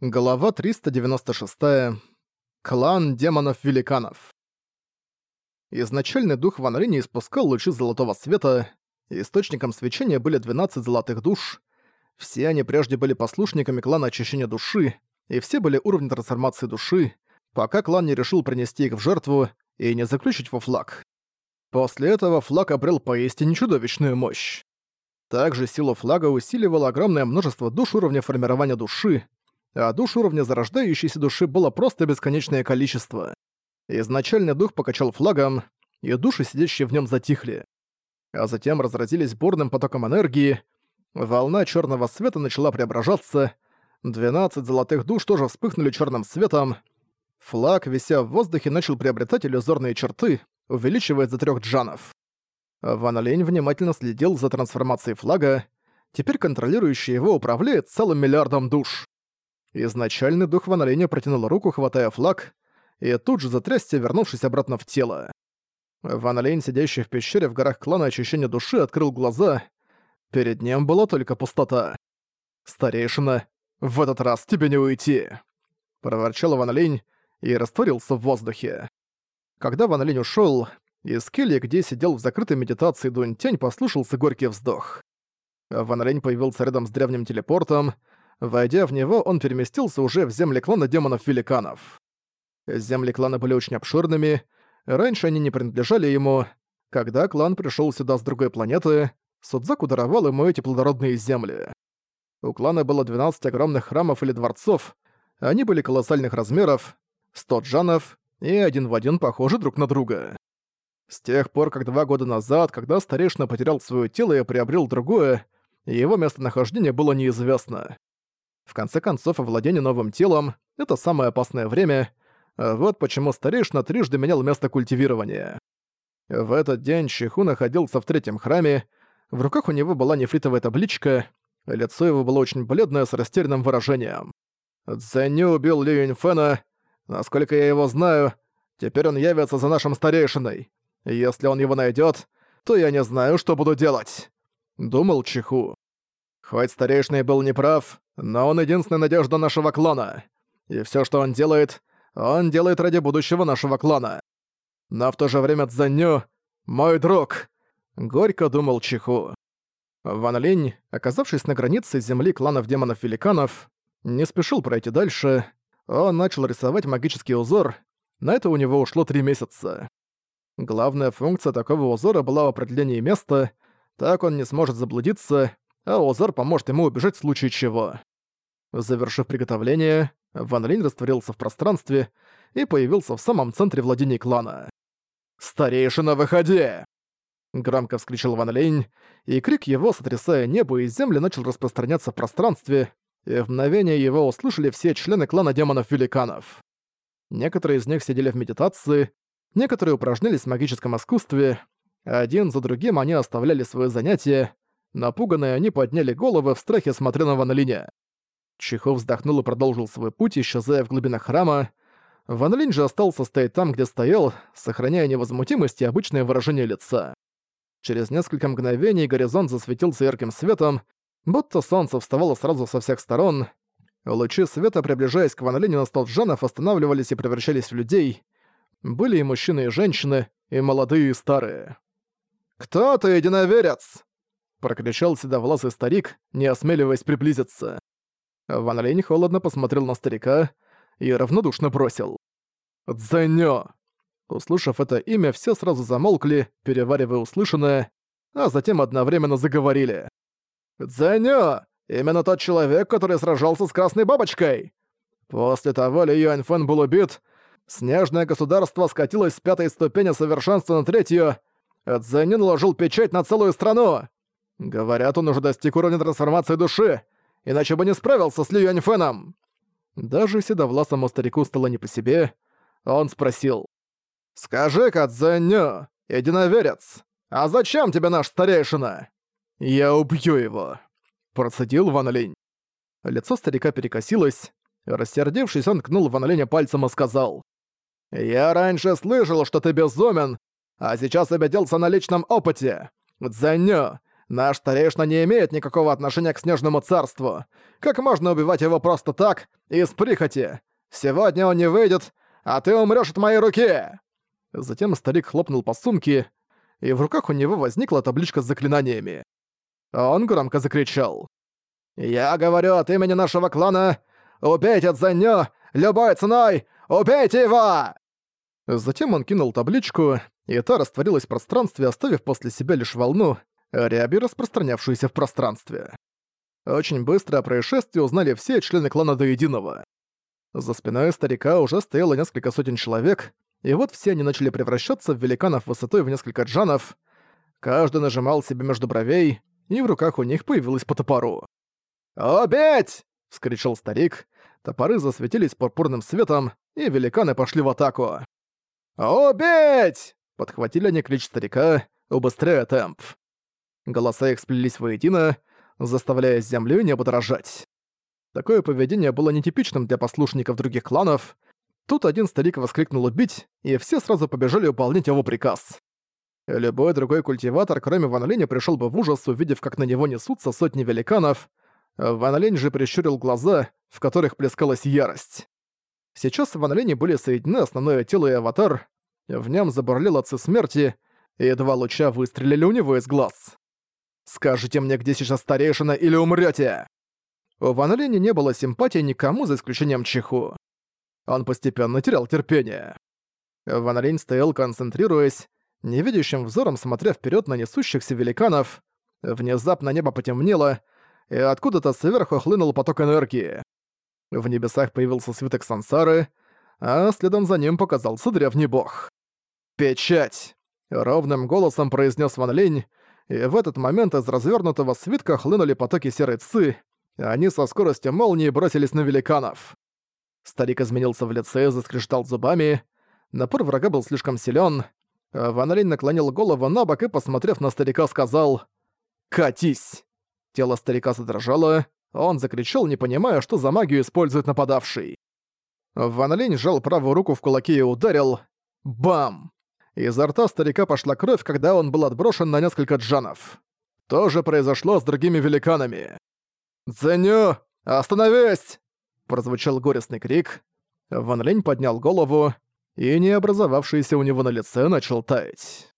Глава 396. Клан демонов-великанов. Изначальный дух Ван Линь испускал лучи золотого света, источником свечения были 12 золотых душ. Все они прежде были послушниками клана очищения души, и все были уровня трансформации души, пока клан не решил принести их в жертву и не заключить во флаг. После этого флаг обрел поистине чудовищную мощь. Также силу флага усиливало огромное множество душ уровня формирования души, а душ уровня зарождающейся души было просто бесконечное количество. Изначально дух покачал флагом, и души, сидящие в нем, затихли. А затем разразились бурным потоком энергии, волна черного света начала преображаться, 12 золотых душ тоже вспыхнули черным светом, флаг, вися в воздухе, начал приобретать иллюзорные черты, увеличиваясь до трех джанов. Ван Лень внимательно следил за трансформацией флага, теперь контролирующий его управляет целым миллиардом душ. Изначальный дух Ван протянул руку, хватая флаг, и тут же затрясся, вернувшись обратно в тело. Ван сидящий в пещере в горах клана очищения души, открыл глаза. Перед ним была только пустота. «Старейшина, в этот раз тебе не уйти!» Проворчал Ван и растворился в воздухе. Когда Ван Линь ушёл, из кельи, где сидел в закрытой медитации Дунь Тянь, послышался горький вздох. Ван появился рядом с древним телепортом, Войдя в него, он переместился уже в земли клана демонов-великанов. Земли клана были очень обширными, раньше они не принадлежали ему. Когда клан пришел сюда с другой планеты, Судзаку даровал ему эти плодородные земли. У клана было 12 огромных храмов или дворцов, они были колоссальных размеров, 100 джанов и один в один похожи друг на друга. С тех пор, как два года назад, когда старейшина потерял свое тело и приобрел другое, его местонахождение было неизвестно. В конце концов, овладение новым телом — это самое опасное время. Вот почему старейшина трижды менял место культивирования. В этот день Чиху находился в третьем храме, в руках у него была нефритовая табличка, лицо его было очень бледное с растерянным выражением. «Цзэню убил Ли Юньфэна. Насколько я его знаю, теперь он явится за нашим старейшиной. Если он его найдет, то я не знаю, что буду делать», — думал Чиху. Хоть старейшина был неправ, но он единственная надежда нашего клана. И все, что он делает, он делает ради будущего нашего клана. Но в то же время Цзэнью — мой друг!» — горько думал Чиху. Ван Линь, оказавшись на границе земли кланов демонов-великанов, не спешил пройти дальше. Он начал рисовать магический узор. На это у него ушло три месяца. Главная функция такого узора была в определении места, так он не сможет заблудиться, а Озар поможет ему убежать в случае чего. Завершив приготовление, Ван Линь растворился в пространстве и появился в самом центре владений клана. «Старейшина, выходи!» Громко вскричал Ван Линь, и крик его, сотрясая небо и землю, начал распространяться в пространстве, и в мгновение его услышали все члены клана демонов-великанов. Некоторые из них сидели в медитации, некоторые упражнялись в магическом искусстве, один за другим они оставляли свои занятия, Напуганные они подняли головы в страхе, смотря на Ван Линя. Чехов вздохнул и продолжил свой путь, исчезая в глубинах храма. Ван же остался стоять там, где стоял, сохраняя невозмутимость и обычное выражение лица. Через несколько мгновений горизонт засветился ярким светом, будто солнце вставало сразу со всех сторон. Лучи света, приближаясь к Ван Линю на столджанов, останавливались и превращались в людей. Были и мужчины, и женщины, и молодые, и старые. «Кто ты, единоверец?» Прокричал седовласый старик, не осмеливаясь приблизиться. Ван Линь холодно посмотрел на старика и равнодушно бросил. «Дзэньо!» Услышав это имя, все сразу замолкли, переваривая услышанное, а затем одновременно заговорили. «Дзэньо! Именно тот человек, который сражался с Красной Бабочкой!» После того Ли Юаньфэн был убит, снежное государство скатилось с пятой ступени совершенства на третью, Цзэнь наложил печать на целую страну. Говорят, он уже достиг уровня трансформации души, иначе бы не справился с Ли Юаньфеном. Даже седовласому старику стало не по себе. Он спросил. «Скажи-ка, Цзэнью, единоверец, а зачем тебе наш старейшина?» «Я убью его», — процедил Ван Линь. Лицо старика перекосилось. Рассердившись, он кнул Ван Линя пальцем и сказал. «Я раньше слышал, что ты безумен, а сейчас убедился на личном опыте. Цзэнью, Наш старейшина не имеет никакого отношения к Снежному Царству. Как можно убивать его просто так, из прихоти? Сегодня он не выйдет, а ты умрёшь от моей руки!» Затем старик хлопнул по сумке, и в руках у него возникла табличка с заклинаниями. Он громко закричал. «Я говорю от имени нашего клана, убейте Цзэньё любой ценой! Убейте его!» Затем он кинул табличку, и та растворилась в пространстве, оставив после себя лишь волну, ряби, распространявшуюся в пространстве. Очень быстро о происшествии узнали все члены клана до единого. За спиной старика уже стояло несколько сотен человек, и вот все они начали превращаться в великанов высотой в несколько джанов. Каждый нажимал себе между бровей, и в руках у них появилось по топору. «Убить!» — вскричал старик. Топоры засветились пурпурным светом, и великаны пошли в атаку. «Убить!» — подхватили они клич старика, убыстряя темп. Голоса их сплелись воедино, заставляя землю небо дрожать. Такое поведение было нетипичным для послушников других кланов. Тут один старик воскликнул «убить», и все сразу побежали выполнять его приказ. Любой другой культиватор, кроме Ван Линя, пришёл бы в ужас, увидев, как на него несутся сотни великанов. Ван Линь же прищурил глаза, в которых плескалась ярость. Сейчас в Ван были соединены основное тело и аватар, в нем забурлил отцы смерти, и два луча выстрелили у него из глаз. «Скажите мне, где сейчас старейшина, или умрете! У Ван Линя не было симпатии никому, за исключением Чиху. Он постепенно терял терпение. Ван Линь стоял, концентрируясь, невидящим взором смотря вперед на несущихся великанов. Внезапно небо потемнело, и откуда-то сверху хлынул поток энергии. В небесах появился свиток сансары, а следом за ним показался древний бог. «Печать!» — ровным голосом произнес Ван Линь, и в этот момент из развернутого свитка хлынули потоки серой ци, они со скоростью молнии бросились на великанов. Старик изменился в лице и заскрежетал зубами. Напор врага был слишком силен. Ван Линь наклонил голову на бок и, посмотрев на старика, сказал «Катись!». Тело старика задрожало, он закричал, не понимая, что за магию использует нападавший. Ван Линь сжал правую руку в кулаке и ударил. Бам! Изо рта старика пошла кровь, когда он был отброшен на несколько джанов. То же произошло с другими великанами. «Ценю! Остановись!» Прозвучал горестный крик. Ван Линь поднял голову, и не образовавшийся у него на лице начал таять.